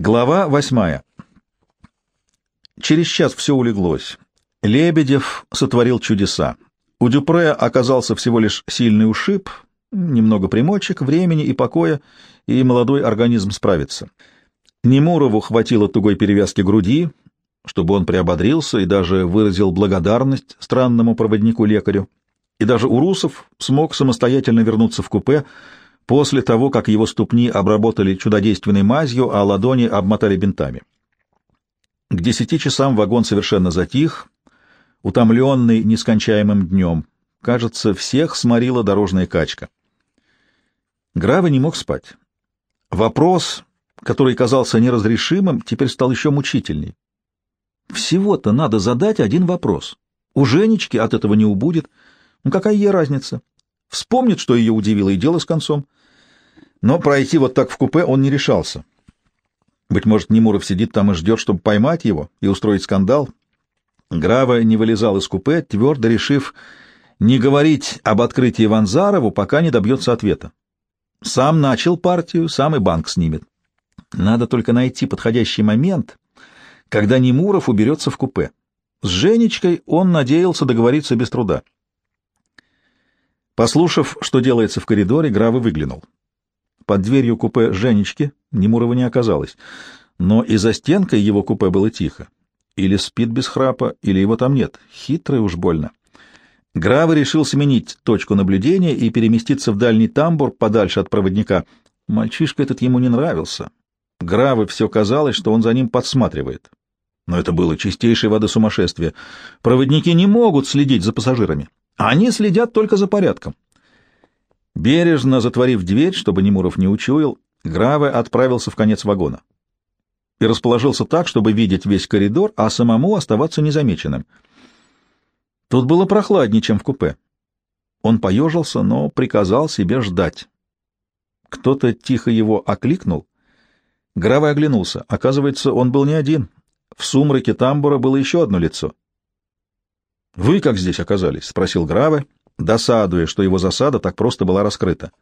Глава восьмая. Через час все улеглось. Лебедев сотворил чудеса. У Дюпре оказался всего лишь сильный ушиб, немного примочек, времени и покоя, и молодой организм справится. Немурову хватило тугой перевязки груди, чтобы он приободрился и даже выразил благодарность странному проводнику-лекарю. И даже Урусов смог самостоятельно вернуться в купе после того, как его ступни обработали чудодейственной мазью, а ладони обмотали бинтами. К десяти часам вагон совершенно затих, утомленный нескончаемым днем. Кажется, всех сморила дорожная качка. Грава не мог спать. Вопрос, который казался неразрешимым, теперь стал еще мучительней. Всего-то надо задать один вопрос. У Женечки от этого не убудет. Ну какая ей разница? Вспомнит, что ее удивило, и дело с концом. Но пройти вот так в купе он не решался. Быть может, Немуров сидит там и ждет, чтобы поймать его и устроить скандал. Грава не вылезал из купе, твердо решив не говорить об открытии Ванзарову, пока не добьется ответа. Сам начал партию, сам и банк снимет. Надо только найти подходящий момент, когда Немуров уберется в купе. С Женечкой он надеялся договориться без труда. Послушав, что делается в коридоре, Грава выглянул. Под дверью купе Женечки Немурова не оказалось, но и за стенкой его купе было тихо. Или спит без храпа, или его там нет. Хитрый уж больно. Грава решил сменить точку наблюдения и переместиться в дальний тамбур подальше от проводника. Мальчишка этот ему не нравился. Гравы все казалось, что он за ним подсматривает. Но это было чистейшей воды сумасшествие. Проводники не могут следить за пассажирами. Они следят только за порядком. Бережно затворив дверь, чтобы Немуров не учуял, Граве отправился в конец вагона и расположился так, чтобы видеть весь коридор, а самому оставаться незамеченным. Тут было прохладнее, чем в купе. Он поежился, но приказал себе ждать. Кто-то тихо его окликнул. Граве оглянулся. Оказывается, он был не один. В сумраке тамбура было еще одно лицо. «Вы как здесь оказались?» — спросил Граве, досадуя, что его засада так просто была раскрыта. —